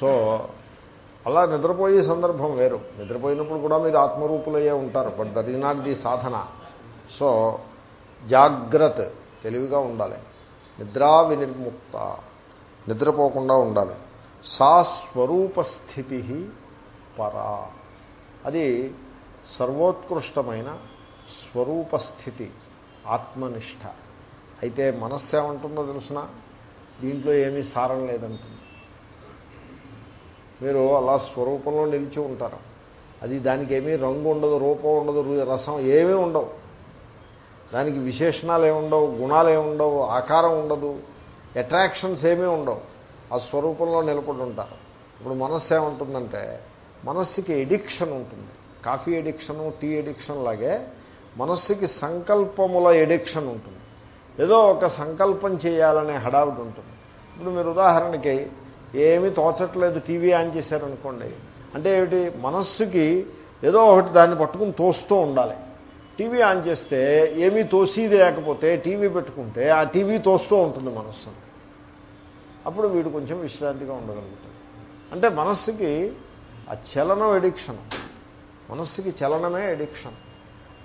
So అలా నిద్రపోయే సందర్భం వేరు. నిద్రపోయినప్పుడు కూడా మీరు ఆత్మరూపులయ్యే ఉంటారు but that is not the Sadhana. So జాగ్రత్త తెలివిగా ఉండాలి. నిద్రా వినిర్ముక్త నిద్రపోకుండా ఉండాలి. సా స్వరూపస్థితి పరా. అది సర్వోత్కృష్టమైన స్వరూపస్థితి ఆత్మనిష్ట. అయితే మనస్సు ఏమంటుందో దీంట్లో ఏమీ సారం లేదంటుంది. మీరు అలా స్వరూపంలో నిలిచి ఉంటారు. అది దానికి ఏమీ రంగు ఉండదు రూపం ఉండదు రసం ఏమీ ఉండవు. దానికి విశేషణాలు ఏముండవు గుణాలు ఏముండవు ఆకారం ఉండదు అట్రాక్షన్స్ ఏమీ ఉండవు. ఆ స్వరూపంలో నిలబడి ఉంటారు. ఇప్పుడు మనస్సు ఏముంటుందంటే మనస్సుకి ఎడిక్షన్ ఉంటుంది. కాఫీ ఎడిక్షను టీ ఎడిక్షన్ లాగే మనస్సుకి సంకల్పముల ఎడిక్షన్ ఉంటుంది. ఏదో ఒక సంకల్పం చేయాలనే హడావిడి ఉంటుంది. ఇప్పుడు మీరు ఉదాహరణకి ఏమీ తోచట్లేదు టీవీ ఆన్ చేశారనుకోండి. అంటే ఏమిటి? మనస్సుకి ఏదో ఒకటి దాన్ని పట్టుకుని తోస్తూ ఉండాలి. టీవీ ఆన్ చేస్తే ఏమీ తోసేది లేకపోతే టీవీ పెట్టుకుంటే ఆ టీవీ తోస్తూ ఉంటుంది మనస్సు. అప్పుడు వీడు కొంచెం విశ్రాంతిగా ఉండగలుగుతాడు. అంటే మనస్సుకి ఆ చలనం ఎడిక్షన్ మనస్సుకి చలనమే ఎడిక్షన్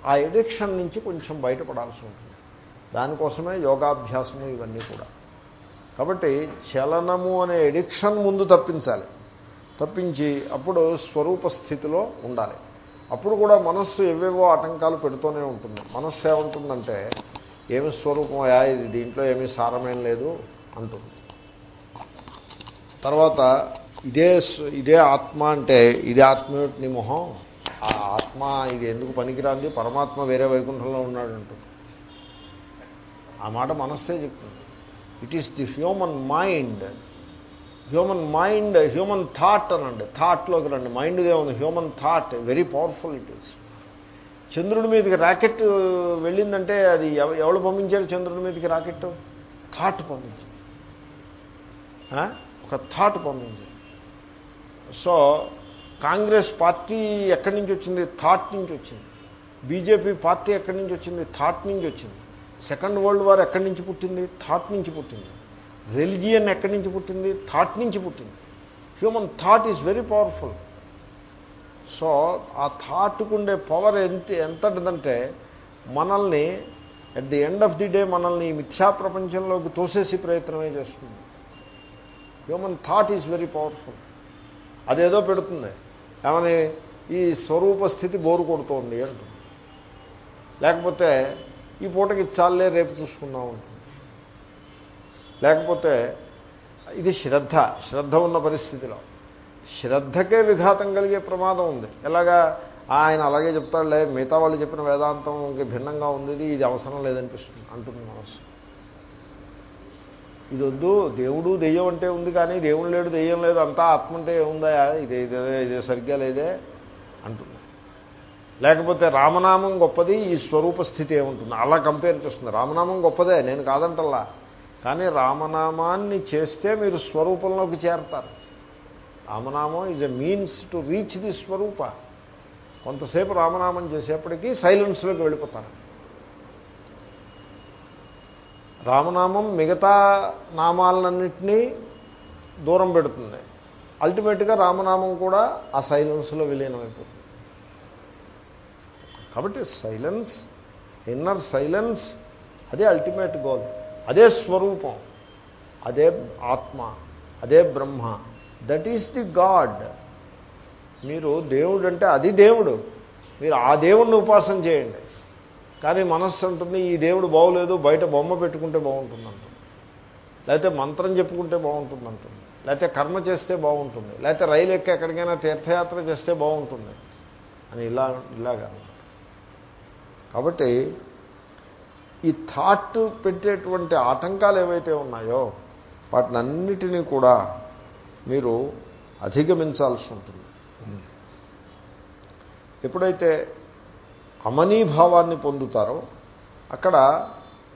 ఆ ఎడిక్షన్ నుంచి కొంచెం బయటపడాల్సి ఉంటుంది. దానికోసమే యోగాభ్యాసము ఇవన్నీ కూడా. కాబట్టి చలనము అనే ఎడిక్షన్ ముందు తప్పించాలి. తప్పించి అప్పుడు స్వరూప స్థితిలో ఉండాలి. అప్పుడు కూడా మనస్సు ఎవేవో ఆటంకాలు పెడుతూనే ఉంటుంది. మనస్సు ఏముంటుందంటే ఏమి స్వరూపమయా ఇది దీంట్లో ఏమీ సారమేం లేదు అంటుంది. తర్వాత ఇదే ఇదే ఆత్మ అంటే ఇదే ఆత్మయుటి మొహం ఆ ఆత్మ ఇది ఎందుకు పనికిరాంది పరమాత్మ వేరే వైకుంఠంలో ఉన్నాడు అంటుంది ఆ మాట మనస్సే చెప్తుంది. It is the human mind human mind human thought అనండి. థాట్లోకి రండి. మైండ్గా ఉంది. Human thought very powerful it is చంద్రుడి మీదకి రాకెట్ వెళ్ళిందంటే అది ఎవడు పంపించారు చంద్రుడి మీదకి రాకెట్ థాట్ పంపించారు ఒక థాట్ పంపించారు సో కాంగ్రెస్ పార్టీ ఎక్కడి నుంచి వచ్చింది? థాట్ నుంచి వచ్చింది. బీజేపీ పార్టీ ఎక్కడి నుంచి వచ్చింది? థాట్ నుంచి వచ్చింది. సెకండ్ వరల్డ్ వార్ ఎక్కడి నుంచి పుట్టింది? థాట్ నుంచి పుట్టింది. రెలిజియన్ ఎక్కడి నుంచి పుట్టింది? థాట్ నుంచి పుట్టింది. Human thought is very powerful. So ఆ థాట్కు ఉండే పవర్ ఎంత ఎంతటిదంటే మనల్ని at the end of the day మనల్ని మిథ్యా ప్రపంచంలోకి తోసేసి ప్రయత్నమే చేస్తుంది. Human thought is very powerful. అదేదో పెడుతుంది. ఏమని? ఈ స్వరూప స్థితి బోరు కొడుతోంది అంటుంది. లేకపోతే ఈ పూటకి చాలే రేపు చూసుకుందాం ఉంటుంది లేకపోతే ఇది శ్రద్ధ. శ్రద్ధ ఉన్న పరిస్థితిలో. శ్రద్ధకే విఘాతం కలిగే ప్రమాదం ఉంది. ఎలాగా? ఆయన అలాగే చెప్తాడులే మిగతా వాళ్ళు చెప్పిన వేదాంతంకి భిన్నంగా ఉంది ఇది, అవసరం లేదనిపిస్తుంది అంటుంది మనస్సు. ఇది వద్దు దేవుడు దెయ్యం అంటే ఉంది కానీ దేవుడు లేడు దెయ్యం లేదు అంతా ఆత్మ అంటే ఏముందా ఇదే ఇదే ఇదే సరిగ్గా లేదే అంటుంది. లేకపోతే రామనామం గొప్పది ఈ స్వరూప స్థితి ఏముంటుంది? అలా కంపేర్ చేస్తుంది. రామనామం గొప్పదే నేను కాదంటల్లా. కానీ రామనామాన్ని చేస్తే మీరు స్వరూపంలోకి చేరతారు. రామనామం is a means to reach the స్వరూప. కొంతసేపు రామనామం చేసేప్పటికీ సైలెన్స్లోకి వెళ్ళిపోతారు. రామనామం మిగతా నామాలన్నింటినీ దూరం పెడుతుంది. అల్టిమేట్గా రామనామం కూడా ఆ సైలెన్స్లో విలీనమైపోతుంది. కాబట్టి సైలెన్స్ ఇన్నర్ సైలెన్స్ అదే అల్టిమేట్ గోల్ అదే స్వరూపం అదే ఆత్మ అదే బ్రహ్మ. దట్ ఈస్ ది గాడ్ మీరు దేవుడు అంటే అది దేవుడు. మీరు ఆ దేవుడిని ఉపాసన చేయండి. కానీ మనస్సు అంటుంది ఈ దేవుడు బాగోలేదు బయట బొమ్మ పెట్టుకుంటే బాగుంటుంది అంటుంది లేకపోతే మంత్రం చెప్పుకుంటే బాగుంటుంది అంటుంది లేకపోతే కర్మ చేస్తే బాగుంటుంది. లేకపోతే రైలు ఎక్క ఎక్కడికైనా తీర్థయాత్ర చేస్తే బాగుంటుంది. అని ఇలా ఇలాగా. కాబట్టి ఈ థాట్ పెట్టేటువంటి ఆటంకాలు ఏవైతే ఉన్నాయో వాటినన్నిటినీ కూడా మీరు అధిగమించాల్సి ఉంటుంది. ఎప్పుడైతే అమనీభావాన్ని పొందుతారో అక్కడ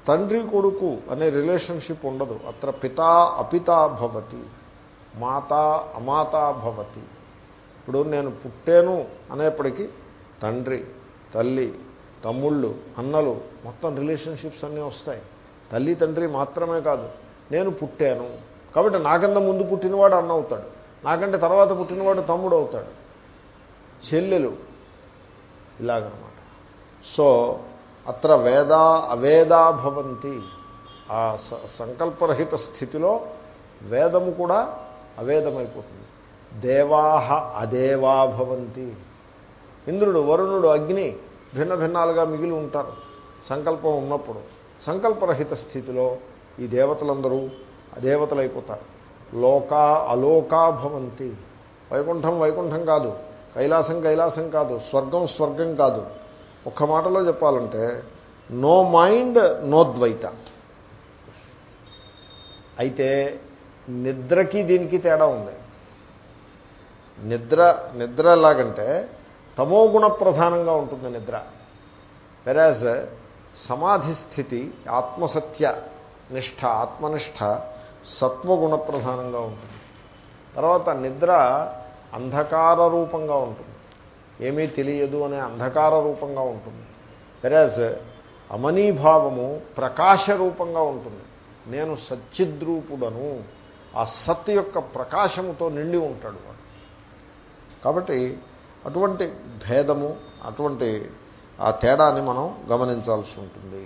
తండ్రి కొడుకు అనే రిలేషన్షిప్ ఉండదు. అత్ర పితా అపితా భవతి మాత అమాతా భవతి. ఇప్పుడు నేను పుట్టాను అనేప్పటికీ తండ్రి తల్లి తమ్ముళ్ళు అన్నలు మొత్తం రిలేషన్షిప్స్ అన్నీ వస్తాయి. తల్లి తండ్రి మాత్రమే కాదు నేను పుట్టాను. కాబట్టి నాకన్నా ముందు పుట్టినవాడు అన్న అవుతాడు. నాకంటే తర్వాత పుట్టినవాడు తమ్ముడు అవుతాడు. చెల్లెలు ఇలాగనమాట. సో అత్ర వేదా అవేదా భవంతి. ఆ సంకల్పరహిత స్థితిలో వేదము కూడా అవేదమైపోతుంది. దేవాహ అదేవా భవంతి. ఇంద్రుడు వరుణుడు అగ్ని భిన్న భిన్నాలుగా మిగిలి ఉంటారు. సంకల్పం ఉన్నప్పుడు సంకల్పరహిత స్థితిలో ఈ దేవతలందరూ దేవతలైపోతారు లోకా అలోకా భవంతి. వైకుంఠం వైకుంఠం కాదు. కైలాసం కైలాసం కాదు. స్వర్గం స్వర్గం కాదు. ఒక్క మాటలో చెప్పాలంటే నో మైండ్ నో ద్వైత. అయితే నిద్రకి దీనికి తేడా ఉంది. నిద్ర నిద్ర ఎలాగంటే తమోగుణ ప్రధానంగా ఉంటుంది నిద్ర. వెరాజ్ సమాధి స్థితి ఆత్మసత్య నిష్ఠ ఆత్మనిష్ట సత్వగుణ ప్రధానంగా ఉంటుంది. తర్వాత నిద్ర అంధకార రూపంగా ఉంటుంది. ఏమీ తెలియదు అనే అంధకార రూపంగా ఉంటుంది. వెరాజ్ అమనీభావము ప్రకాశ రూపంగా ఉంటుంది. నేను సచ్చిద్రూపుడను. ఆ సత్ యొక్క ప్రకాశముతో నిండి ఉంటాడు వాడు. కాబట్టి అటువంటి భేదము అటువంటి ఆ తేడాన్ని మనం గమనించాల్సి ఉంటుంది.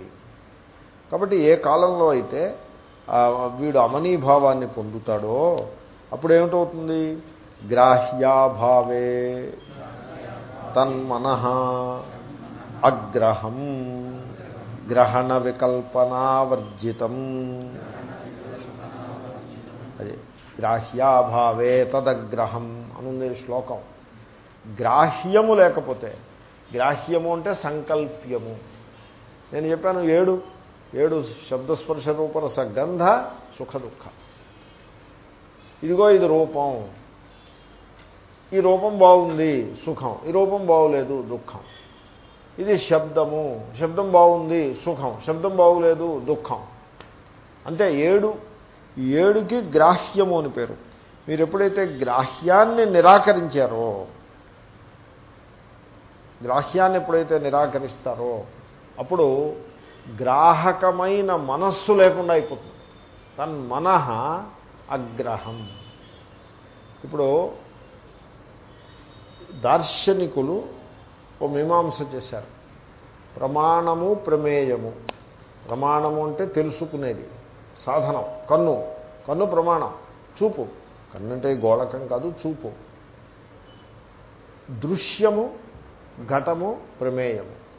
కాబట్టి ఏ కాలంలో అయితే వీడు అమనీభావాన్ని పొందుతాడో అప్పుడు ఏమిటవుతుంది గ్రాహ్యాభావే తన్మన అగ్రహం గ్రహణ వికల్పనావర్జితం. అది గ్రాహ్యాభావే తదగ్రహం అనుంది శ్లోకం. గ్రాహ్యము లేకపోతే గ్రాహ్యము అంటే సంకల్ప్యము. నేను చెప్పాను ఏడు ఏడు శబ్దస్పర్శ రూపరస గంధ సుఖ దుఃఖ. ఇదిగో ఇది రూపం. ఈ రూపం బాగుంది సుఖం. ఈ రూపం బాగులేదు దుఃఖం. ఇది శబ్దము. శబ్దం బాగుంది సుఖం. శబ్దం బాగులేదు దుఃఖం. అంటే ఏడు. ఏడుకి గ్రాహ్యము అని పేరు. మీరు ఎప్పుడైతే గ్రాహ్యాన్ని నిరాకరించారో గ్రాహ్యాన్ని ఎప్పుడైతే నిరాకరిస్తారో అప్పుడు గ్రాహకమైన మనస్సు లేకుండా అయిపోతుంది. తన్ మన అగ్రహం. ఇప్పుడు దార్శనికులు ఓ మీమాంస చేశారు. ప్రమాణము ప్రమేయము. ప్రమాణము అంటే తెలుసుకునేది. సాధనం. కన్ను. కన్ను ప్రమాణం. చూపు. కన్ను అంటే గోళకం కాదు చూపు. దృశ్యము ఘటము ప్రమేయము.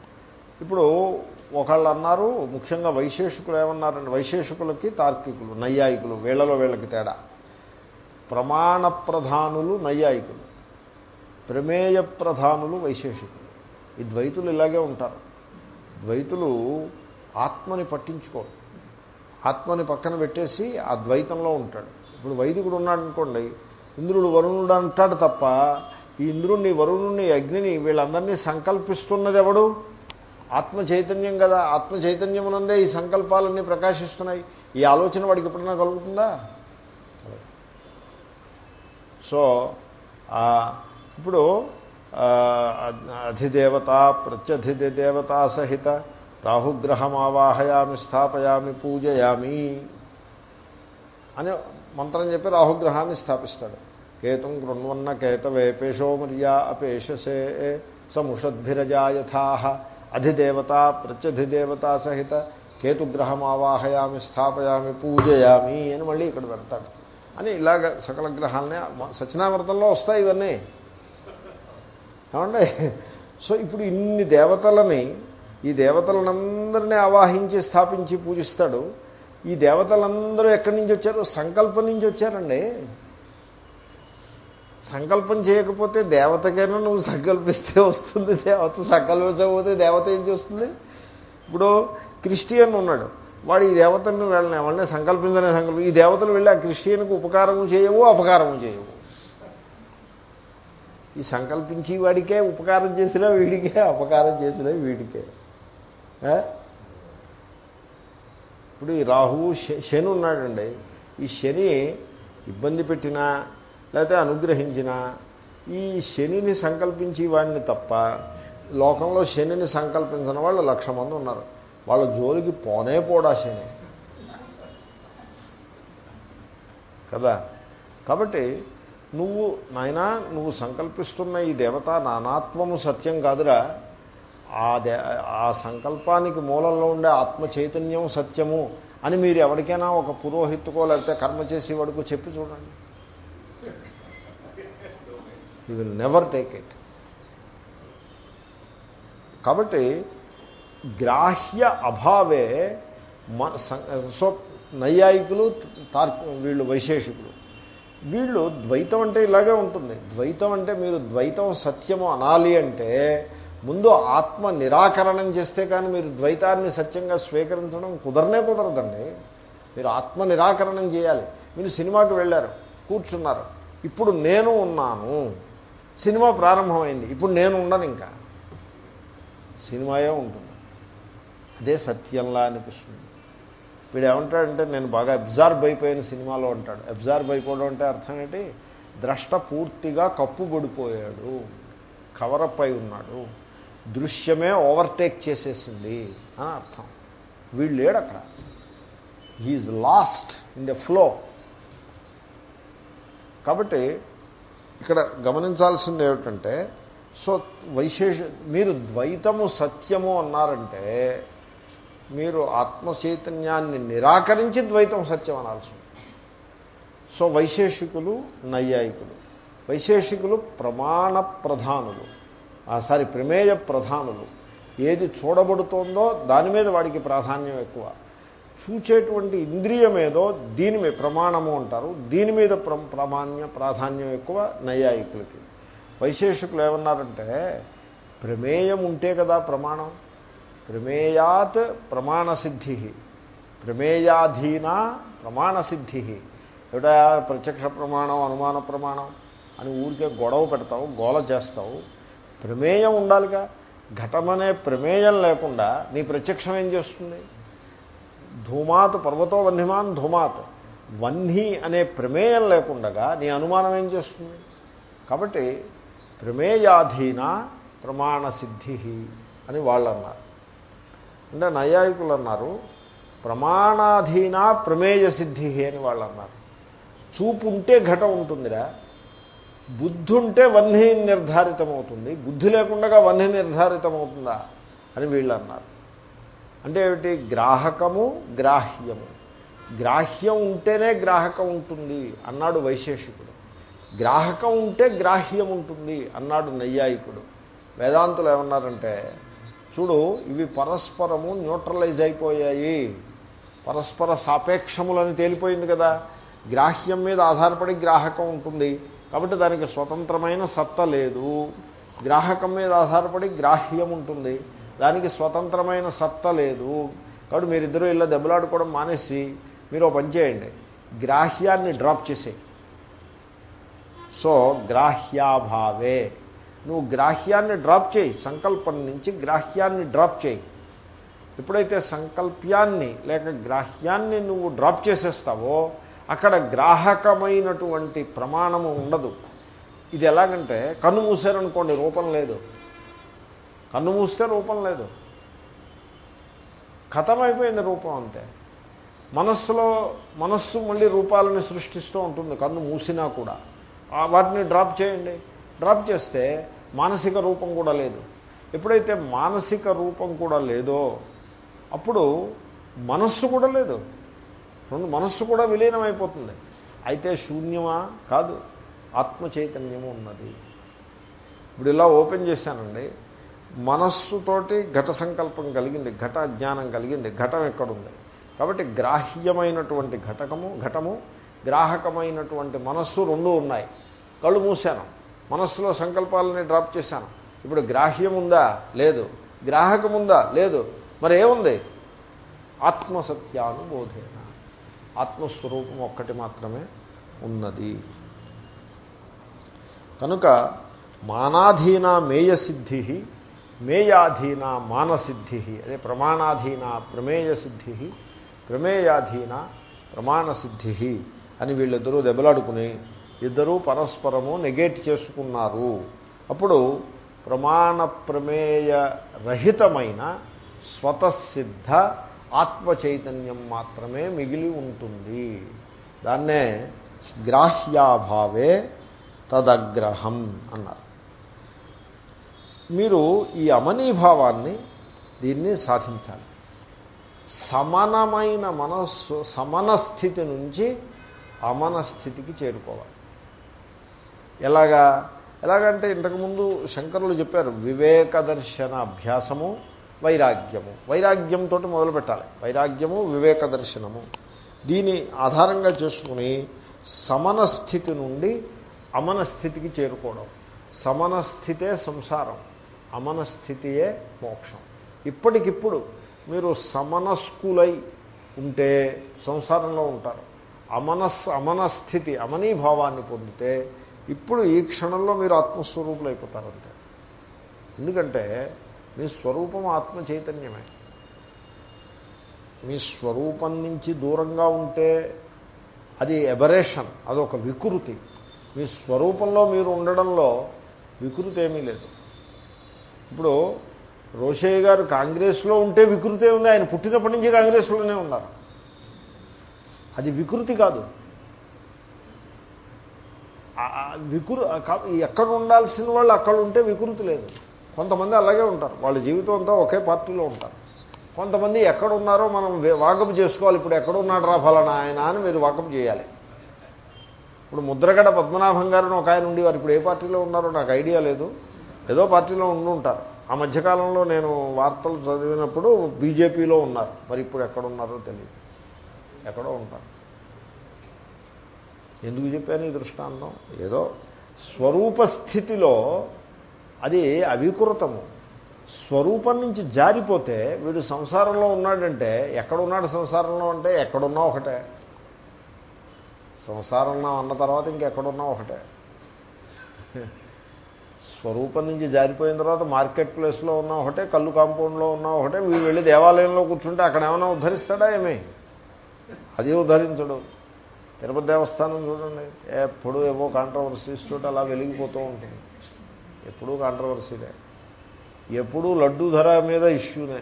ఇప్పుడు ఒకళ్ళు అన్నారు ముఖ్యంగా వైశేషికులు ఏమన్నారంటే వైశేషికులకి తార్కికులు నైయాయికులు వీళ్ళలో వీళ్ళకి తేడా. ప్రమాణ ప్రధానులు నైయాయికులు ప్రమేయ ప్రధానులు వైశేషికులు. ఈ ద్వైతులు ఇలాగే ఉంటారు. ద్వైతులు ఆత్మని పట్టించుకోరు. ఆత్మని పక్కన పెట్టేసి ఆ ద్వైతంలో ఉంటాడు. ఇప్పుడు వైదికుడు ఉన్నాడు అనుకోండి ఇంద్రుడు వరుణుడు అంటాడు తప్ప ఈ ఇంద్రుణ్ణి వరుణుణ్ణి అగ్నిని వీళ్ళందరినీ సంకల్పిస్తున్నది ఎవడు ఆత్మ చైతన్యం కదా ఆత్మ చైతన్యమునందే ఈ సంకల్పాలన్నీ ప్రకాశిస్తున్నాయి. ఈ ఆలోచన వాడికి ఎప్పుడైనా కలుగుతుందా? సో ఇప్పుడు అధిదేవత ప్రత్యధిదేవత సహిత రాహుగ్రహమావాహయామి స్థాపయామి పూజయామి అని మంత్రం చెప్పి రాహుగ్రహాన్ని స్థాపిస్తాడు. కేతుం కృణ్వన్న కేతవే పేషోమర్యా అపేషసే సముషద్భిరజాయథా. అధిదేవత ప్రత్యధిదేవత సహిత కేతుగ్రహమావాహయామి స్థాపయామి పూజయామి అని మళ్ళీ ఇక్కడ పెడతాడు. అని ఇలాగ సకల గ్రహాలని సత్యనామృతంలో వస్తాయి ఇవన్నీ. ఏమండి? సో ఇప్పుడు ఇన్ని దేవతలని ఈ దేవతలనందరినీ ఆవాహించి స్థాపించి పూజిస్తాడు. ఈ దేవతలందరూ ఎక్కడి నుంచి వచ్చారు? సంకల్పం నుంచి వచ్చారండి. సంకల్పం చేయకపోతే దేవతకైనా నువ్వు సంకల్పిస్తే వస్తుంది దేవత. సంకల్పించకపోతే దేవత ఏం చేస్తుంది? ఇప్పుడు క్రిస్టియన్ ఉన్నాడు. వాడు ఈ దేవతను వెళ్ళిన వాళ్ళని సంకల్పించనే సంకల్పం. ఈ దేవతలు వెళ్ళి ఆ క్రిస్టియన్కి ఉపకారము చేయవు అపకారము చేయవు. ఈ సంకల్పించి వాడికే ఉపకారం చేసినా వీడికే అపకారం చేసినా వీడికే. ఇప్పుడు ఈ రాహువు శని ఉన్నాడండి. ఈ శని ఇబ్బంది పెట్టినా లేకపోతే అనుగ్రహించిన ఈ శనిని సంకల్పించి వాడిని తప్ప లోకంలో శనిని సంకల్పించిన వాళ్ళు లక్ష మంది ఉన్నారు. వాళ్ళ జోలికి పోనే పోడా శని. కదా? కాబట్టి నువ్వు నాయనా నువ్వు సంకల్పిస్తున్న ఈ దేవత నానాత్మము సత్యం కాదురా. ఆ దే ఆ సంకల్పానికి మూలంలో ఉండే ఆత్మ చైతన్యం సత్యము అని మీరు ఎవరికైనా ఒక పురోహిత్తుకో లేకపోతే కర్మ చేసేవాడికో చెప్పి చూడండి. You will never take it కాబట్టి గ్రాహ్య అభావే సో నైయాయికులు తార్ వీళ్ళు వైశేషికులు. వీళ్ళు ద్వైతం అంటే ఇలాగే ఉంటుంది. ద్వైతం అంటే మీరు ద్వైతం సత్యము అనాలి అంటే ముందు ఆత్మ నిరాకరణం చేస్తే కానీ మీరు ద్వైతాన్ని సత్యంగా స్వీకరించడం కుదరనే కుదరదండి. మీరు ఆత్మ నిరాకరణం చేయాలి. మీరు సినిమాకి వెళ్ళారు కూర్చున్నారు. ఇప్పుడు నేను ఉన్నాను. సినిమా ప్రారంభమైంది. ఇప్పుడు నేను ఉండను ఇంకా. సినిమాయే ఉంటుంది. అదే సత్యంలా అనిపిస్తుంది. వీడు ఏమంటాడంటే నేను బాగా అబ్జార్బ్ అయిపోయిన సినిమాలో ఉంటాడు అబ్జార్బ్ అయిపోవడం అంటే అర్థం ఏంటి? ద్రష్ట పూర్తిగా కప్పుబడిపోయాడు. కవరప్ అయి ఉన్నాడు. దృశ్యమే ఓవర్టేక్ చేసేసింది అని అర్థం. వీడు లేడు అక్కడ. He lost in the flow. కాబట్టి ఇక్కడ గమనించాల్సింది ఏమిటంటే సో వైశేష మీరు ద్వైతము సత్యము అన్నారంటే మీరు ఆత్మచైతన్యాన్ని నిరాకరించి ద్వైతం సత్యం అనాల్సి సో వైశేషికులు నైయాయికులు. వైశేషికులు ప్రమాణ ప్రధానులు. సారీ ప్రమేయ ప్రధానులు. ఏది చూడబడుతోందో దాని మీద వాడికి ప్రాధాన్యం ఎక్కువ. చూచేటువంటి ఇంద్రియం ఏదో దీని మీద ప్రమాణము అంటారు. దీని మీద ప్రామాణ్య ప్రాధాన్యం ఎక్కువ నైయాయికులకి. వైశేషికులు ఏమన్నారంటే ప్రమేయం ఉంటే కదా ప్రమాణం. ప్రమేయాత్ ప్రమాణసిద్ధి. ప్రమేయాధీన ప్రమాణసిద్ధి. ఏమిటా? ప్రత్యక్ష ప్రమాణం అనుమాన ప్రమాణం అని ఊరికే గొడవ పెడతావు గోల చేస్తావు. ప్రమేయం ఉండాలిగా. ఘటమనే ప్రమేయం లేకుండా నీ ప్రత్యక్షం ఏం చేస్తుంది? ధూమాత్ పర్వతో వన్హిమాన్ ధూమాత్. వన్హి అనే ప్రమేయం లేకుండగా నీ అనుమానం ఏం చేస్తుంది? కాబట్టి ప్రమేయాధీన ప్రమాణసిద్ధి అని వాళ్ళు అన్నారు అంటే నైయాయికులు అన్నారు ప్రమాణాధీన ప్రమేయ సిద్ధి అని వాళ్ళు అన్నారు చూపు ఉంటే ఘటం ఉంటుందిరా. బుద్ధి ఉంటే వన్హి నిర్ధారితమవుతుంది. బుద్ధి లేకుండా వన్హి నిర్ధారితమవుతుందా అని వీళ్ళు అన్నారు అంటే ఏమిటి? గ్రాహకము గ్రాహ్యము. గ్రాహ్యం ఉంటేనే గ్రాహకం ఉంటుంది అన్నాడు వైశేషికుడు. గ్రాహకం ఉంటే గ్రాహ్యం ఉంటుంది అన్నాడు నైయాయికుడు. వేదాంతులు ఏమన్నారంటే చూడు ఇవి పరస్పరము న్యూట్రలైజ్ అయిపోయాయి. పరస్పర సాపేక్షములని తేలిపోయింది కదా. గ్రాహ్యం మీద ఆధారపడి గ్రాహకం ఉంటుంది. కాబట్టి దానికి స్వతంత్రమైన సత్త లేదు. గ్రాహకం మీద ఆధారపడి గ్రాహ్యం ఉంటుంది. దానికి స్వతంత్రమైన సత్త లేదు. కాబట్టి మీరిద్దరూ ఇలా దెబ్బలాడుకోవడం మానేసి మీరు పని చేయండి. గ్రాహ్యాన్ని డ్రాప్ చేసే సో గ్రాహ్యాభావే. నువ్వు గ్రాహ్యాన్ని డ్రాప్ చేయి. సంకల్పం నుంచి గ్రాహ్యాన్ని డ్రాప్ చేయి. ఎప్పుడైతే సంకల్ప్యాన్ని లేక గ్రాహ్యాన్ని నువ్వు డ్రాప్ చేసేస్తావో అక్కడ గ్రాహకమైనటువంటి ప్రమాణము ఉండదు. ఇది ఎలాగంటే కన్ను మూసారనుకోండి రూపం లేదు. కన్ను మూస్తే రూపం లేదు. అయిపోయింది రూపం అంతే. మనస్సులో మనస్సు మళ్ళీ రూపాలని సృష్టిస్తూ ఉంటుంది కన్ను మూసినా కూడా. వాటిని డ్రాప్ చేయండి. డ్రాప్ చేస్తే మానసిక రూపం కూడా లేదు. ఎప్పుడైతే మానసిక రూపం కూడా లేదో అప్పుడు మనస్సు కూడా లేదు. రెండు మనస్సు కూడా విలీనమైపోతుంది. అయితే శూన్యమా? కాదు. ఆత్మ చైతన్యము ఉన్నది. ఇప్పుడు ఇలా ఓపెన్ చేశానండి. మనస్సుతోటి ఘట సంకల్పం కలిగింది ఘట జ్ఞానం కలిగింది ఘటం ఎక్కడుంది? కాబట్టి గ్రాహ్యమైనటువంటి ఘటకము ఘటము గ్రాహకమైనటువంటి మనస్సు రెండు ఉన్నాయి. కళ్ళు మూశాను మనస్సులో సంకల్పాలని డ్రాప్ చేశాను. ఇప్పుడు గ్రాహ్యం ఉందా లేదు. గ్రాహకం ఉందా లేదు. మరి ఏముంది ఆత్మసత్యానుబోధేన. ఆత్మస్వరూపం ఒక్కటి మాత్రమే ఉన్నది. కనుక మానాధీన మేయసిద్ధి మేయాధీన మానసిద్ధి. అదే ప్రమాణాధీన ప్రమేయ సిద్ధి ప్రమేయాధీన ప్రమాణసిద్ధి అని వీళ్ళిద్దరూ దెబ్బలాడుకుని ఇద్దరూ పరస్పరము నెగేట్ చేసుకున్నారు. అప్పుడు ప్రమాణ ప్రమేయ రహితమైన స్వతసిద్ధ ఆత్మచైతన్యం మాత్రమే మిగిలి ఉంటుంది. దాన్నే గ్రాహ్యాభావే తదగ్రహం అన్నారు. మీరు ఈ అమనీభావాన్ని దీన్ని సాధించాలి. సమనమైన మనస్సు సమన స్థితి నుంచి అమన స్థితికి చేరుకోవాలి. ఎలాగా? ఎలాగంటే ఇంతకుముందు శంకరులు చెప్పారు వివేక దర్శన అభ్యాసము వైరాగ్యము. వైరాగ్యంతో మొదలు పెట్టాలి. వైరాగ్యము వివేక దర్శనము దీని ఆధారంగా చేసుకుని సమన స్థితి నుండి అమన స్థితికి చేరుకోవడం. సమన స్థితే సంసారం. అమన స్థితియే మోక్షం. ఇప్పటికిప్పుడు మీరు సమనస్కులై ఉంటే సంసారంలో ఉంటారు. అమనస్ అమనస్థితి అమనీభావాన్ని పొందితే ఇప్పుడు ఈ క్షణంలో మీరు ఆత్మస్వరూపులు అయిపోతారంటే ఎందుకంటే మీ స్వరూపం ఆత్మ చైతన్యమే మీ స్వరూపం నుంచి దూరంగా ఉంటే అది ఎబరేషన్ అదొక వికృతి. మీ స్వరూపంలో మీరు ఉండడంలో వికృతి ఏమీ లేదు. ఇప్పుడు రోషయ్య గారు కాంగ్రెస్లో ఉంటే వికృతే ఉంది. ఆయన పుట్టినప్పటి నుంచి కాంగ్రెస్లోనే ఉన్నారు. అది వికృతి కాదు. వికృ ఎక్కడ ఉండాల్సిన వాళ్ళు అక్కడ ఉంటే వికృతి లేదు. కొంతమంది అలాగే ఉంటారు. వాళ్ళ జీవితం అంతా ఒకే పార్టీలో ఉంటారు. కొంతమంది ఎక్కడ ఉన్నారో మనం వాకపు చేసుకోవాలి. ఇప్పుడు ఎక్కడ ఉన్నాడు రా ఫలానా ఆయన అని మీరు వాకపు చేయాలి. ఇప్పుడు ముద్రగడ పద్మనాభం గారిని ఒక ఆయన ఉండేవారు. ఇప్పుడు ఏ పార్టీలో ఉన్నారో నాకు ఐడియా లేదు. ఏదో పార్టీలో ఉండి ఉంటారు ఆ మధ్యకాలంలో నేను వార్తలు చదివినప్పుడు బీజేపీలో ఉన్నారు. మరి ఇప్పుడు ఎక్కడ ఉన్నారో తెలియదు ఎక్కడో ఉంటారు. ఎందుకు చెప్పాను ఈ దృష్టాంతం? ఏదో స్వరూప స్థితిలో అది అవికృతము. స్వరూపం నుంచి జారిపోతే వీడు సంసారంలో ఉన్నాడంటే ఎక్కడున్నాడు సంసారంలో అంటే ఎక్కడున్నా ఒకటే. సంసారంలో అన్న తర్వాత ఇంకెక్కడున్నా ఒకటే. స్వరూపం నుంచి జారిపోయిన తర్వాత మార్కెట్ ప్లేస్లో ఉన్న ఒకటే కళ్ళు కాంపౌండ్లో ఉన్న ఒకటే వీళ్ళు వెళ్ళి దేవాలయంలో కూర్చుంటే అక్కడ ఏమైనా ఉద్ధరిస్తాడా ఏమే? అది ఉద్ధరించడు. తిరుపతి దేవస్థానం చూడండి ఎప్పుడు ఏవో కాంట్రవర్సీస్ తోటి అలా వెలిగిపోతూ ఉంటుంది. ఎప్పుడూ కాంట్రవర్సీలే ఎప్పుడూ లడ్డూ ధర మీద ఇష్యూనే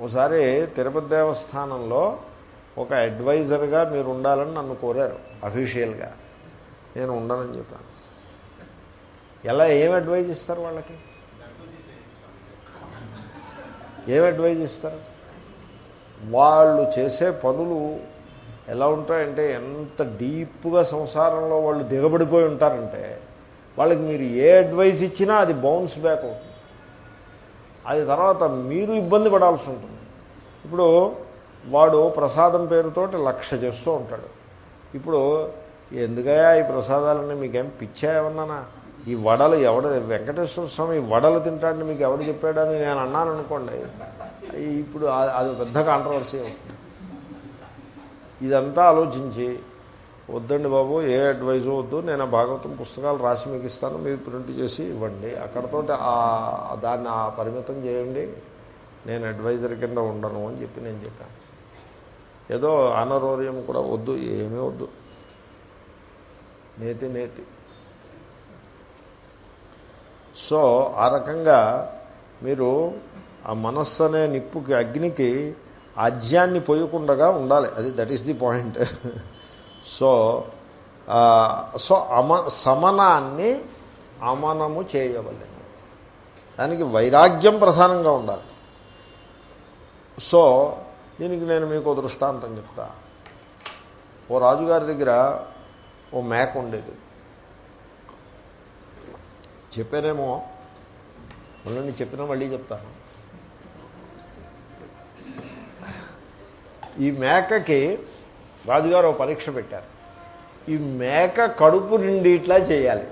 ఒకసారి తిరుపతి దేవస్థానంలో ఒక అడ్వైజర్గా మీరు ఉండాలని నన్ను కోరారు అఫీషియల్గా నేను ఉండనని చెప్పాను. ఎలా ఏం అడ్వైజ్ ఇస్తారు వాళ్ళకి? ఏం అడ్వైజ్ ఇస్తారు? వాళ్ళు చేసే పనులు ఎలా ఉంటాయంటే ఎంత డీప్గా సంసారంలో వాళ్ళు దిగబడిపోయి ఉంటారంటే వాళ్ళకి మీరు ఏ అడ్వైస్ ఇచ్చినా అది బౌన్స్ బ్యాక్ అవుతుంది. అది తర్వాత మీరు ఇబ్బంది పడాల్సి ఉంటుంది. ఇప్పుడు వాడు ప్రసాదం పేరుతోటి లక్ష చేస్తూ ఉంటాడు. ఇప్పుడు ఎందుకయా ఈ ప్రసాదాలన్నీ మీకేం పిచ్చా ఏమన్నానా? ఈ వడలు ఎవడ వెంకటేశ్వర స్వామి వడలు తింటాడని మీకు ఎవడు చెప్పాడని నేను అన్నాను అనుకోండి. ఇప్పుడు అది పెద్ద కాంట్రవర్సీ అవుతుంది ఇదంతా ఆలోచించి వద్దండి బాబు ఏ అడ్వైజు వద్దు నేను భాగవతం పుస్తకాలు రాసి మీకు ఇస్తాను మీరు ప్రింట్ చేసి ఇవ్వండి. అక్కడతో దాన్ని ఆ పరిమితం చేయండి. నేను అడ్వైజర్ కింద ఉండను అని చెప్పి నేను చెప్పాను. ఏదో అనారోగ్యం కూడా వద్దు ఏమీ వద్దు. నేతి నేతి. సో ఆ రకంగా మీరు ఆ మనస్సు అనే నిప్పుకి అగ్నికి ఆజ్యాన్ని పోయకుండగా ఉండాలి. అది that is the point so so అమ సమనాన్ని అమనము చేయవలేము దానికి వైరాగ్యం ప్రధానంగా ఉండాలి. సో దీనికి నేను మీకు దృష్టాంతం చెప్తా. ఓ రాజుగారి దగ్గర ఓ మేక ఉండేది. చెప్పానేమో మళ్ళీ చెప్పినా మళ్ళీ చెప్తాను ఈ మేకకి రాజుగారు ఒక పరీక్ష పెట్టారు. ఈ మేక కడుపు రెండిట్లా చేయాలి.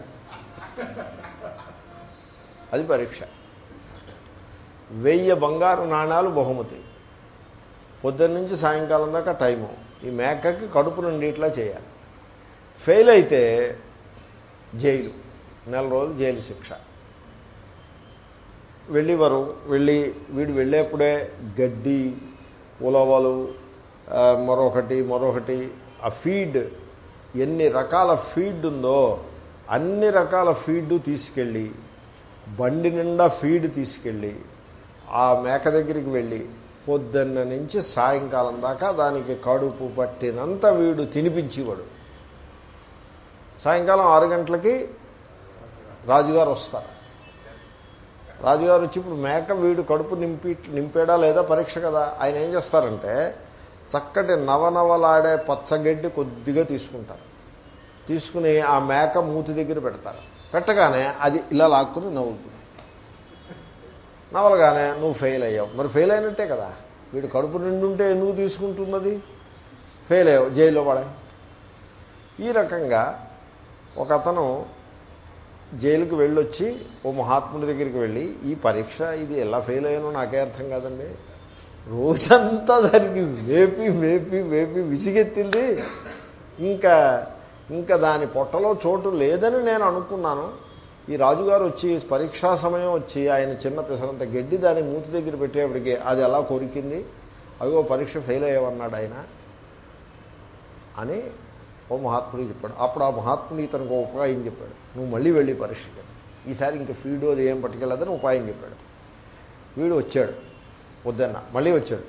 అది పరీక్ష. వెయ్యి బంగారు నాణాలు బహుమతి. పొద్దున్న నుంచి సాయంకాలం దాకా టైము. ఈ మేకకి కడుపు నుండి ఇట్లా చేయాలి. ఫెయిల్ అయితే జైలు. నెల రోజులు జైలు శిక్ష. వెళ్ళేవారు వెళ్ళి వీడు వెళ్ళేప్పుడే గడ్డి ఉలవలు మరొకటి మరొకటి ఆ ఫీడ్ ఎన్ని రకాల ఫీడ్ ఉందో అన్ని రకాల ఫీడ్ తీసుకెళ్ళి బండి నిండా ఫీడ్ తీసుకెళ్ళి ఆ మేక దగ్గరికి వెళ్ళి పొద్దున్న నుంచి సాయంకాలం దాకా దానికి కడుపు పట్టినంత వీడు తినిపించేవాడు. సాయంకాలం ఆరు గంటలకి రాజుగారు వస్తారు. రాజుగారు వచ్చి ఇప్పుడు మేక వీడు కడుపు నింపి నింపేడా లేదా పరీక్ష కదా? ఆయన ఏం చేస్తారంటే చక్కటి నవనవలాడే పచ్చగడ్డి కొద్దిగా తీసుకుంటారు. తీసుకుని ఆ మేక మూతి దగ్గర పెడతారు. పెట్టగానే అది ఇలా లాక్కుని నవ్వుతుంది నవలగానే నువ్వు ఫెయిల్ అయ్యావు. మరి ఫెయిల్ అయినట్టే కదా? వీడు కడుపు నిండుంటే ఎందుకు తీసుకుంటున్నది? ఫెయిల్ అయ్యావు. జైల్లో పడే ఈ రకంగా ఒక అతను జైలుకి వెళ్ళొచ్చి ఓ మహాత్ముడి దగ్గరికి వెళ్ళి ఈ పరీక్ష ఇది ఎలా ఫెయిల్ అయ్యానో నాకే అర్థం కాదండి. రోజంతా దానికి వేపి వేపి వేపి విసిగెత్తింది. ఇంకా ఇంకా దాని పొట్టలో చోటు లేదని నేను అనుకున్నాను. ఈ రాజుగారు వచ్చి పరీక్షా సమయం వచ్చి ఆయన చిన్న పిసరంత గడ్డి దాని మూతి దగ్గర పెట్టేప్పటికి అది ఎలా కొరికింది? అవిగో పరీక్ష ఫెయిల్ అయ్యామన్నాడు ఆయన. అని ఓ మహాత్ముడికి చెప్పాడు అప్పుడు ఆ మహాత్ముడి తనకు ఉపాయం చెప్పాడు. నువ్వు మళ్ళీ వెళ్ళి పరీక్షకి ఈసారి ఇంకా ఫీడు అది ఏం పట్టుకెళ్ళదని ఉపాయం చెప్పాడు. వీడు వచ్చాడు వద్దన్న మళ్ళీ వచ్చాడు.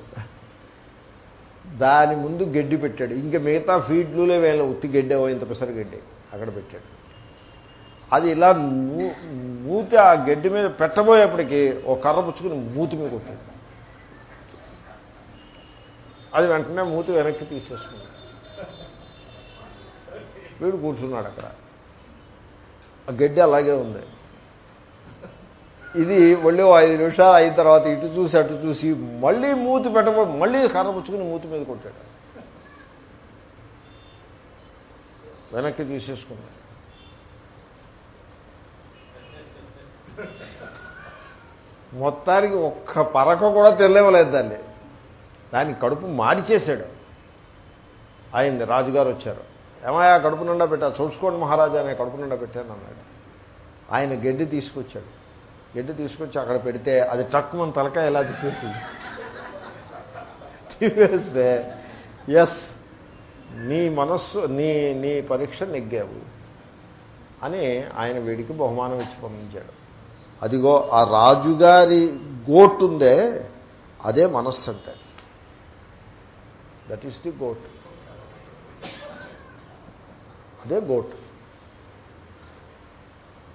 దాని ముందు గడ్డి పెట్టాడు. ఇంకా మిగతా ఫీడ్లులే వేళ ఉత్తి గడ్డి ఇంత పిసర గడ్డి అక్కడ పెట్టాడు. అది ఇలా మూతి ఆ గడ్డి మీద పెట్టబోయేప్పటికీ ఒక కర్ర పుచ్చుకుని మూతి మీద కొట్టాడు. అది వెంటనే మూతి వెనక్కి తీసేసుకున్నాడు వీడు కూర్చున్నాడు అక్కడ. ఆ గడ్డి అలాగే ఉంది. ఇది మళ్ళీ ఐదు నిమిషాలు అయిన తర్వాత ఇటు చూసి అటు చూసి మళ్ళీ మూతి పెట్టబో మళ్ళీ కర్ర పుచ్చుకుని మూతి మీద కొట్టాడు. వెనక్కి తీసేసుకున్నాడు. మొత్తానికి ఒక్క పరక కూడా తెలియవలేదు దాన్ని. దానికి కడుపు మాడిచేశాడు ఆయన రాజుగారు వచ్చారు. ఏమయ్యా కడుపు నిండా పెట్టా? చూసుకోండి మహారాజా అనే కడుపు నిండా పెట్టాను అన్నాడు. ఆయన గడ్డి తీసుకొచ్చాడు. గడ్డి తీసుకొచ్చి అక్కడ పెడితే అది ట్రక్ మన తలకాయ ఎలా తిప్పేస్తుంది? తిప్పేస్తే ఎస్ నీ మనస్సు నీ నీ పరీక్ష నెగ్గావు అని ఆయన వీడికి బహుమానం ఇచ్చి పంపించాడు. అదిగో ఆ రాజుగారి గోటుందే అదే మనస్సు అంటే. దట్ ఈస్ ది గోట్ అదే గోట్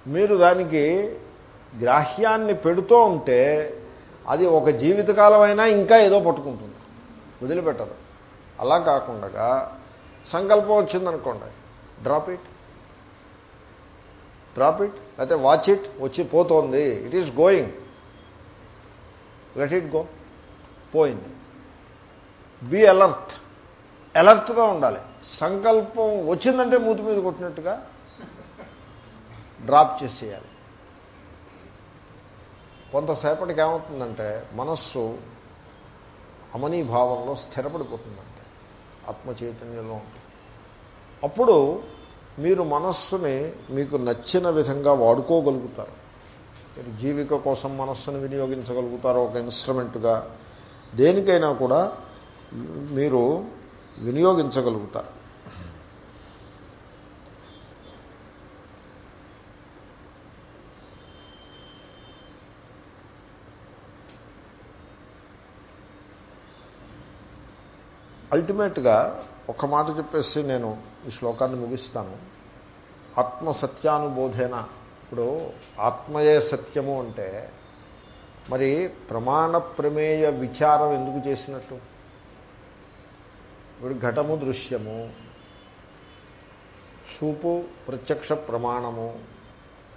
మీరు దానికి గ్రాహ్యాన్ని పెడుతూ ఉంటే అది ఒక జీవితకాలమైనా ఇంకా ఏదో పట్టుకుంటుంది. వదిలిపెట్టదు. అలా కాకుండా సంకల్పం వచ్చిందనుకోండి. డ్రాప్ ఇట్ డ్రాప్ ఇట్ అయితే వాచ్ ఇట్ వచ్చి పోతోంది. It is going let it go పోయింది. బీ అలర్ట్ అలర్ట్గా ఉండాలి. సంకల్పం వచ్చిందంటే మూతి మీద కొట్టినట్టుగా డ్రాప్ చేసేయాలి. కొంతసేపటికి ఏమవుతుందంటే మనస్సు అమనీభావంలో స్థిరపడిపోతుందంటే ఆత్మచైతన్యంలో ఉంటుంది. అప్పుడు మీరు మనస్సుని మీకు నచ్చిన విధంగా వాడుకోగలుగుతారు. మీరు జీవిక కోసం మనస్సును వినియోగించగలుగుతారు ఒక ఇన్స్ట్రుమెంట్గా. దేనికైనా కూడా మీరు వినియోగించగలుగుతారు. అల్టిమేట్గా ఒక మాట చెప్పేసి నేను ఈ శ్లోకాన్ని ముగిస్తాను. ఆత్మసత్యానుబోధేన. ఇప్పుడు ఆత్మయే సత్యము అంటే మరి ప్రమాణ ప్రమేయ విచారం ఎందుకు చేసినట్టు? ఇప్పుడు ఘటము దృశ్యము చూపు ప్రత్యక్ష ప్రమాణము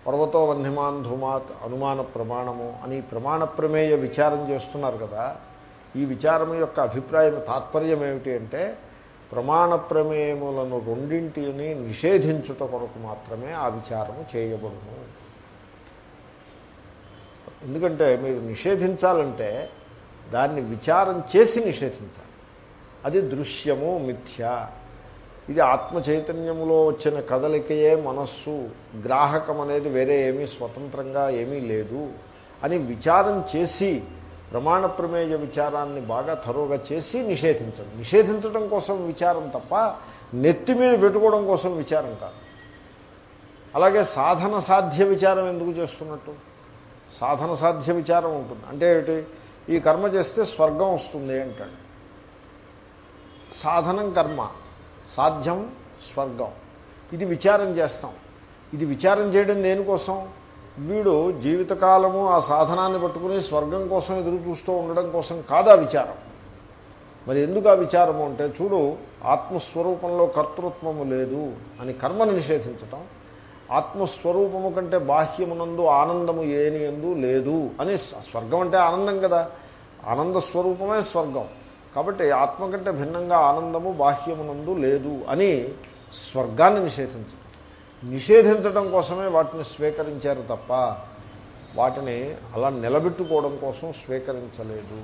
పర్వతో వన్యమాన్ ధుమాత్ అనుమాన ప్రమాణము అని ప్రమాణ ప్రమేయ విచారం చేస్తున్నారు కదా ఈ విచారం యొక్క అభిప్రాయం తాత్పర్యం ఏమిటి అంటే ప్రమాణ ప్రమేయములను రెండింటిని నిషేధించుట కొరకు మాత్రమే ఆ విచారము చేయబడును. ఎందుకంటే మీరు నిషేధించాలంటే దాన్ని విచారం చేసి నిషేధించాలి. అది దృశ్యము మిథ్య. ఇది ఆత్మ చైతన్యములో వచ్చిన కదలికయే మనస్సు. గ్రాహకం అనేది వేరే ఏమీ స్వతంత్రంగా ఏమీ లేదు అని విచారం చేసి ప్రమాణ ప్రమేయ విచారాన్ని బాగా తరువుగా చేసి నిషేధించడం. నిషేధించడం కోసం విచారం తప్ప నెత్తి మీద పెట్టుకోవడం కోసం విచారం కాదు. అలాగే సాధన సాధ్య విచారం ఎందుకు చేస్తున్నట్టు? సాధన సాధ్య విచారం ఉంటుంది. అంటే ఏమిటి? ఈ కర్మ చేస్తే స్వర్గం వస్తుంది అంటాడు. సాధనం కర్మ సాధ్యం స్వర్గం. ఇది విచారం చేస్తాం. ఇది విచారం చేయడం దేనికోసం? వీడు జీవితకాలము ఆ సాధనాన్ని పట్టుకుని స్వర్గం కోసం ఎదురు చూస్తూ ఉండడం కోసం కాదా విచారం? మరి ఎందుకు ఆ విచారము అంటే చూడు ఆత్మస్వరూపంలో కర్తృత్వము లేదు అని కర్మను నిషేధించటం ఆత్మస్వరూపము కంటే బాహ్యమునందు ఆనందము ఏని ఎందు లేదు అని స్వర్గం అంటే ఆనందం కదా. ఆనంద స్వరూపమే స్వర్గం. కాబట్టి ఆత్మ కంటే భిన్నంగా ఆనందము బాహ్యమునందు లేదు అని స్వర్గాన్ని నిషేధించడం నిషేధించడం కోసమే వాటిని స్వీకరించారు తప్ప వాటిని అలా నిలబెట్టుకోవడం కోసం స్వీకరించలేదు.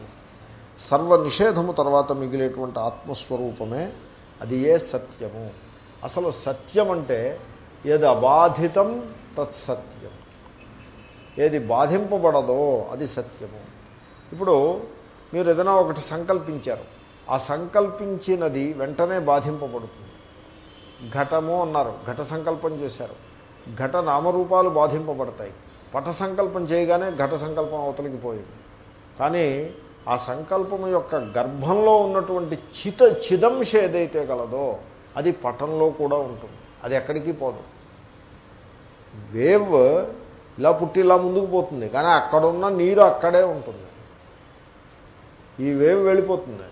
సర్వ నిషేధము తర్వాత మిగిలేటువంటి ఆత్మస్వరూపమే అది ఏ సత్యము. అసలు సత్యం అంటే ఏది అబాధితం తత్సత్యం. ఏది బాధింపబడదో అది సత్యము. ఇప్పుడు మీరు ఏదైనా ఒకటి సంకల్పించారు. ఆ సంకల్పించినది వెంటనే బాధింపబడుతుంది. ఘటము అన్నారు. ఘట సంకల్పం చేశారు. ఘట నామరూపాలు బాధింపబడతాయి. పట సంకల్పం చేయగానే ఘట సంకల్పం అవతలికి పోయింది. కానీ ఆ సంకల్పం యొక్క గర్భంలో ఉన్నటువంటి చిత చిదంశ ఏదైతే గలదో అది పటంలో కూడా ఉంటుంది. అది ఎక్కడికి పోదు. వేవ్ ఇలా పుట్టి ఇలా ముందుకు పోతుంది. కానీ అక్కడున్న నీరు అక్కడే ఉంటుంది. ఈ వేవ్ వెళ్ళిపోతుంది.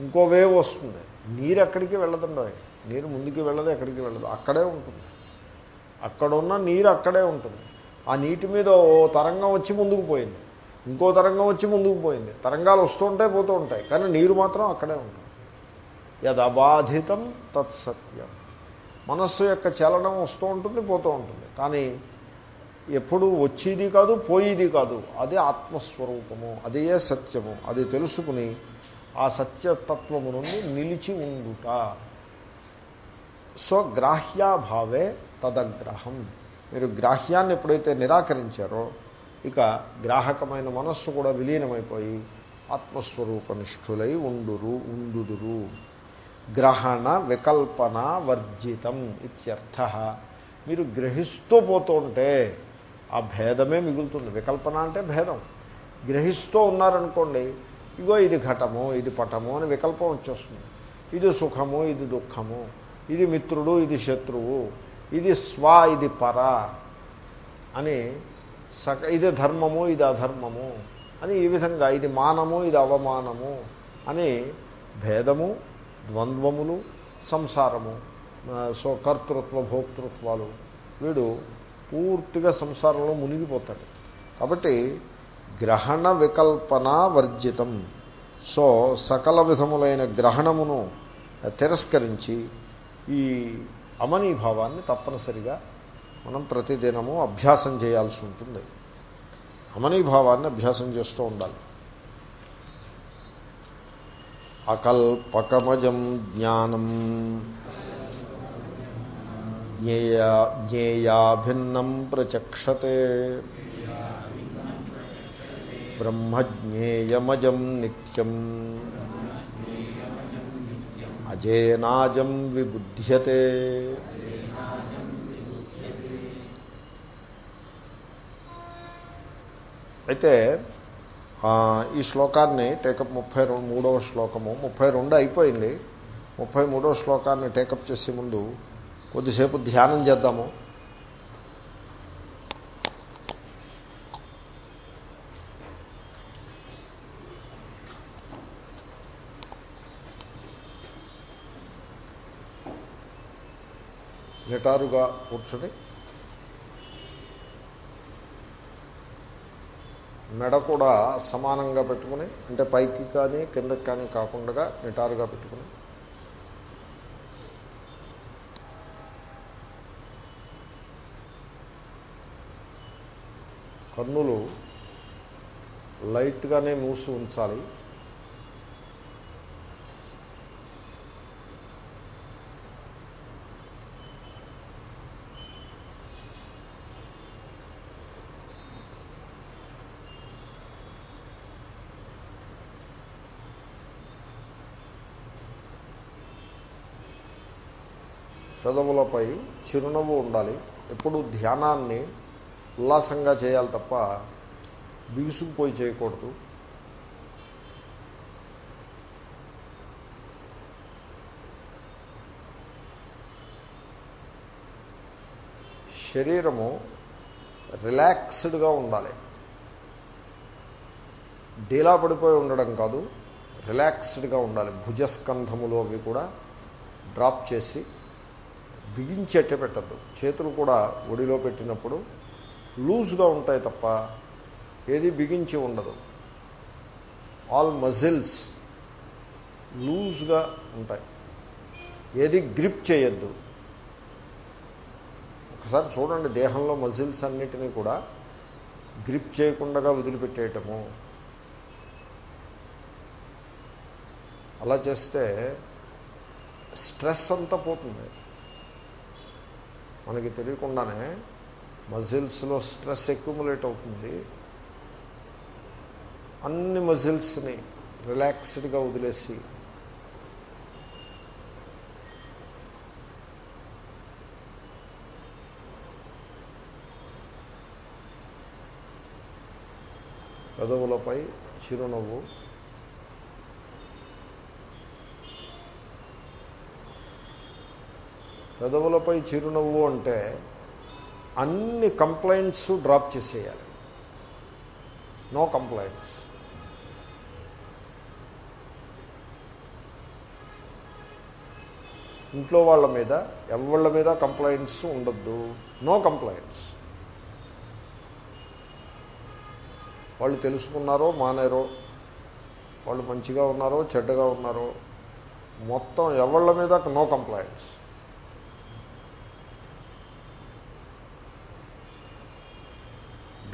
ఇంకో వేవ్ వస్తుంది. నీరు ఎక్కడికి వెళ్ళదండి నీరు ముందుకు వెళ్ళదు ఎక్కడికి వెళ్ళదు. అక్కడే ఉంటుంది. అక్కడున్న నీరు అక్కడే ఉంటుంది. ఆ నీటి మీద ఓ తరంగం వచ్చి ముందుకు పోయింది. ఇంకో తరంగం వచ్చి ముందుకు పోయింది. తరంగాలు వస్తూ ఉంటాయి పోతూ ఉంటాయి. కానీ నీరు మాత్రం అక్కడే ఉంటుంది. యదబాధితం తత్సత్యం. మనస్సు యొక్క చలనం వస్తూ ఉంటుంది పోతూ ఉంటుంది. కానీ ఎప్పుడు వచ్చేది కాదు పోయేది కాదు. అదే ఆత్మస్వరూపము అదే సత్యము. అది తెలుసుకుని ఆ సత్యతత్వము నుండి నిలిచి ఉండుట. సో గ్రాహ్యాభావే తదగ్రహం. మీరు గ్రాహ్యాన్ని ఎప్పుడైతే నిరాకరించారో ఇక గ్రాహకమైన మనస్సు కూడా విలీనమైపోయి ఆత్మస్వరూపనిష్ఠులై ఉండురు ఉండుదురు. గ్రహణ వికల్పన వర్జితం ఇత్యర్థ. మీరు గ్రహిస్తూ పోతుంటే ఆ భేదమే మిగులుతుంది. వికల్పన అంటే భేదం. గ్రహిస్తూ ఉన్నారనుకోండి ఇగో ఇది ఘటము ఇది పటము అని వికల్పం వచ్చేస్తుంది. ఇది సుఖము ఇది దుఃఖము. ఇది మిత్రుడు ఇది శత్రువు. ఇది స్వ ఇది పర అని సక ఇది ధర్మము ఇది అధర్మము అని ఈ విధంగా ఇది మానము ఇది అవమానము అని భేదము ద్వంద్వములు సంసారము సో కర్తృత్వ భోక్తృత్వాలు వీడు పూర్తిగా సంసారంలో మునిగిపోతాడు. కాబట్టి గ్రహణ వికల్పన వర్జితం. సో సకల విధములైన గ్రహణమును తిరస్కరించి ఈ అమనీభావాన్ని తప్పనిసరిగా మనం ప్రతిదినము అభ్యాసం చేయాల్సి ఉంటుంది. అమనీభావాన్ని అభ్యాసం చేస్తూ ఉండాలి. అకల్పకమజం జ్ఞానం జ్ఞేయా జ్ఞేయాభిన్నం ప్రచక్షతే. బ్రహ్మజ్ఞేయమజం నిత్యం. అజేనాజం విబుధ్యతే. అయితే ఈ శ్లోకాన్ని టేకప్ ముప్పై రెండు మూడవ శ్లోకము ముప్పై రెండు అయిపోయింది. ముప్పై మూడవ శ్లోకాన్ని టేకప్ చేసే ముందు కొద్దిసేపు ధ్యానం చేద్దాము. నిటారుగా కూర్చుని మెడ కూడా సమానంగా పెట్టుకుని అంటే పైకి కానీ కిందకి కానీ కాకుండా నిటారుగా పెట్టుకుని కన్నులు లైట్గానే మూసి ఉంచాలి. పెదవులపై చిరునవ్వు ఉండాలి. ఎప్పుడు ధ్యానాన్ని ఉల్లాసంగా చేయాలి తప్ప బిగుసుకుపోయి చేయకూడదు. శరీరము రిలాక్స్డ్గా ఉండాలి. డీలా పడిపోయి ఉండడం కాదు రిలాక్స్డ్గా ఉండాలి. భుజస్కంధములు అవి కూడా డ్రాప్ చేసి బిగించేట్టే పెట్టద్దు. చేతులు కూడా ఒడిలో పెట్టినప్పుడు లూజ్గా ఉంటాయి తప్ప ఏది బిగించి ఉండదు. ఆల్ మజిల్స్ లూజ్గా ఉంటాయి. ఏది గ్రిప్ చేయొద్దు. ఒకసారి చూడండి దేహంలో మజిల్స్ అన్నిటినీ కూడా గ్రిప్ చేయకుండా వదిలిపెట్టేయటము. అలా చేస్తే స్ట్రెస్ అంతా పోతుంది. మనకి తెలియకుండానే మజిల్స్లో స్ట్రెస్ ఎక్యుములేట్ అవుతుంది. అన్ని మజిల్స్ని రిలాక్స్డ్గా వదిలేసి పెదవులపై చిరునవ్వు పెదవులపై చిరునవ్వు అంటే అన్ని కంప్లైంట్స్ డ్రాప్ చేసేయాలి. No complaints. ఇంట్లో వాళ్ళ మీద ఎవళ్ళ మీద కంప్లైంట్స్ ఉండద్దు. No complaints. వాళ్ళు తెలుసుకున్నారో మానేరో వాళ్ళు మంచిగా ఉన్నారో చెడ్డగా ఉన్నారో మొత్తం ఎవళ్ళ మీద no complaints.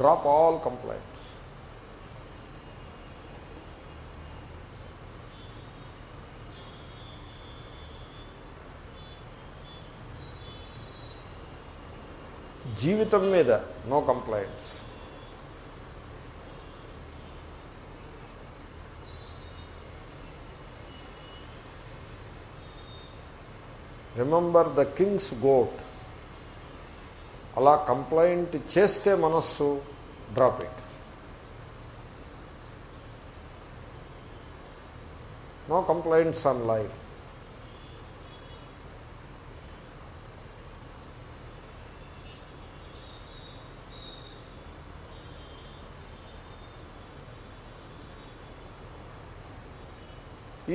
Drop all complaints జీవితం మీద no complaints remember the king's goat అలా కంప్లైంట్ చేస్తే మనస్సు drop it no complaints on life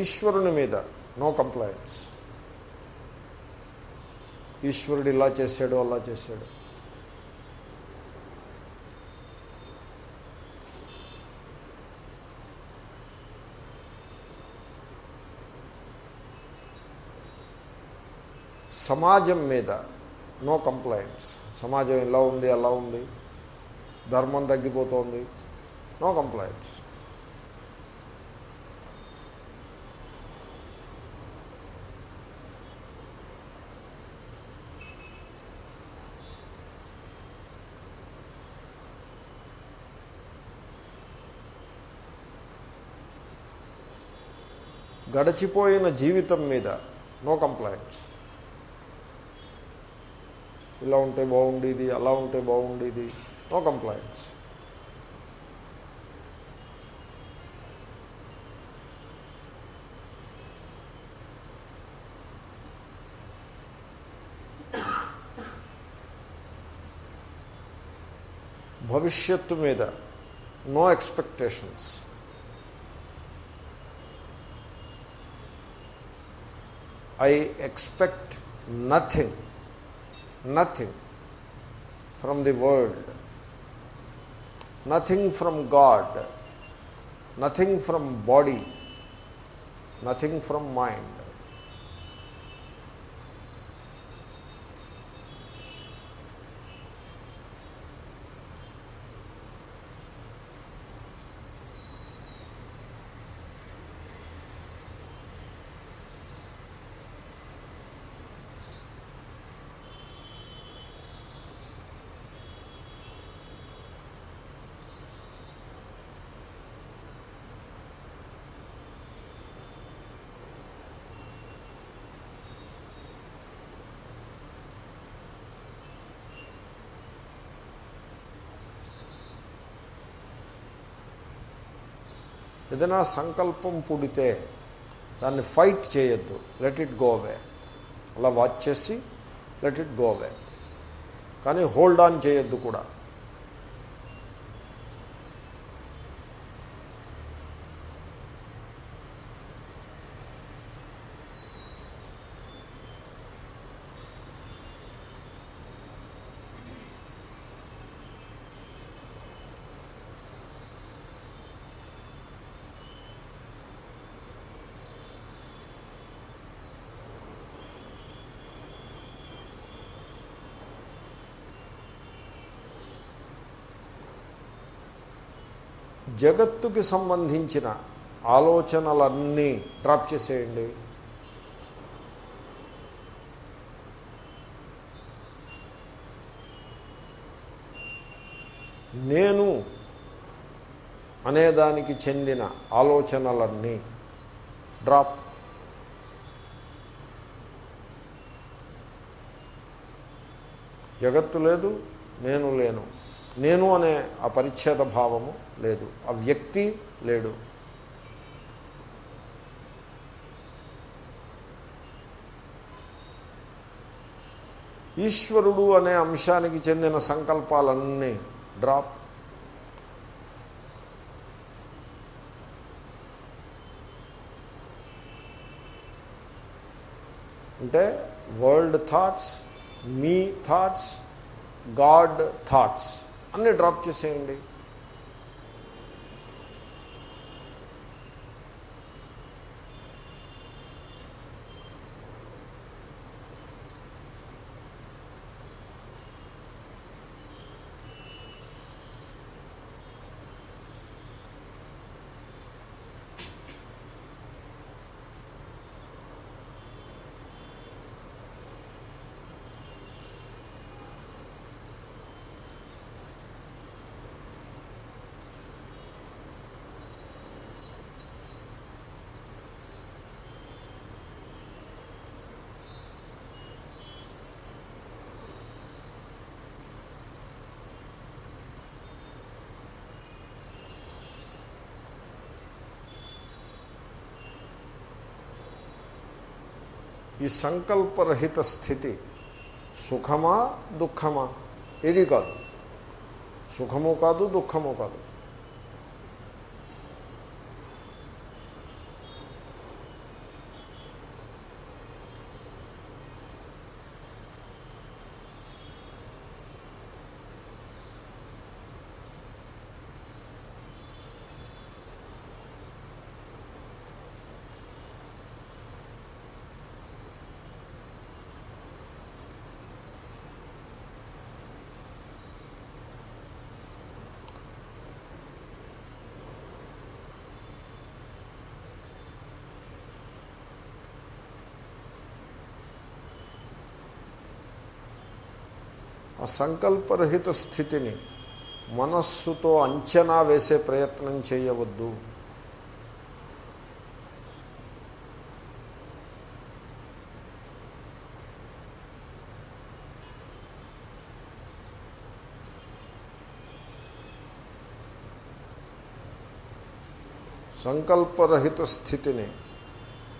ఈశ్వరుని మీద నో కంప్లైంట్స్ ఈశ్వరుడు ఇలా చేశాడు అలా చేశాడు. సమాజం మీద నో కంప్లైంట్స్. సమాజం ఇలా ఉంది అలా ఉంది. ధర్మం తగ్గిపోతోంది. No complaints. గడచిపోయిన జీవితం మీద నో కంప్లైంట్స్. ఇలా ఉంటే బాగుండేది అలా ఉంటే బాగుండేది. నో కంప్లైంట్స్ భవిష్యత్తు మీద no expectations I expect nothing nothing from the world, nothing from God, nothing from body, nothing from mind. ఏదైనా సంకల్పం పుడితే దాన్ని ఫైట్ చేయొద్దు. లెట్ ఇట్ గో అవే అలా వాచ్ చేసి లెట్ ఇట్ గో అవే కానీ హోల్డ్ ఆన్ చేయొద్దు కూడా. జగత్తుకి సంబంధించిన ఆలోచనలన్నీ డ్రాప్ చేసేయండి. నేను అనేదానికి చెందిన ఆలోచనలన్నీ డ్రాప్. జగత్తు లేదు నేను లేను. నేను అనే ఆ పరిచ్ఛేద భావము లేదు. ఆ వ్యక్తి లేడు. ఈశ్వరుడు అనే అంశానికి చెందిన సంకల్పాలన్నీ డ్రాప్. అంటే వరల్డ్ థాట్స్ మీ థాట్స్ గాడ్ థాట్స్. అన్నీ డ్రాప్ చేసేయండి. ఈ సంకల్పరహిత స్థితి సుఖమా దుఃఖమా? ఏది కాదు. సుఖము కాదు దుఃఖము కాదు. ఆ సంకల్పరహిత స్థితిని మనస్సుతో అంచనా వేసే ప్రయత్నం చేయవద్దు. సంకల్పరహిత స్థితిని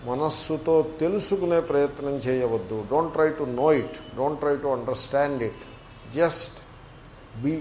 మనస్సుతో తెలుసుకునే ప్రయత్నం చేయవద్దు. Don't try to know it don't try to understand it just be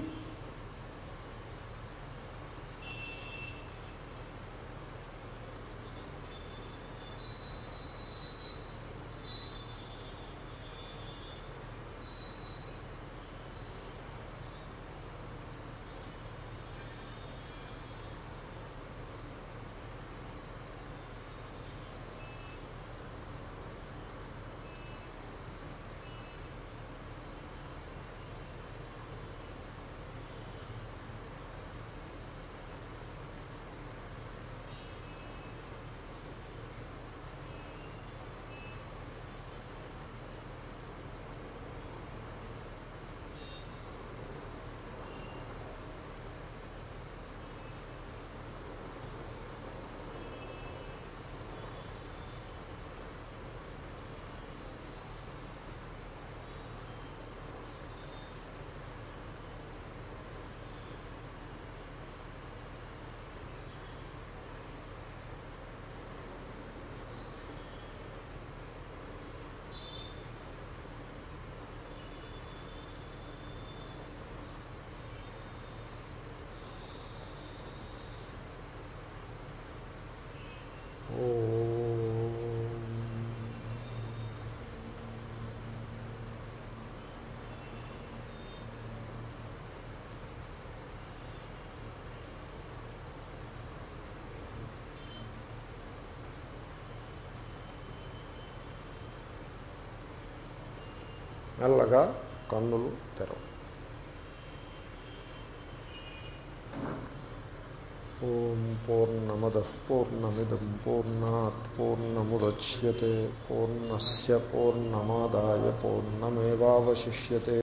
మెల్లగా కన్నులు తెరవు. ఓం పూర్ణమద పూర్ణమిదం పూర్ణాత్ పూర్ణముద్య పూర్ణస్ పూర్ణమాదాయ పూర్ణమేవాశిష్యే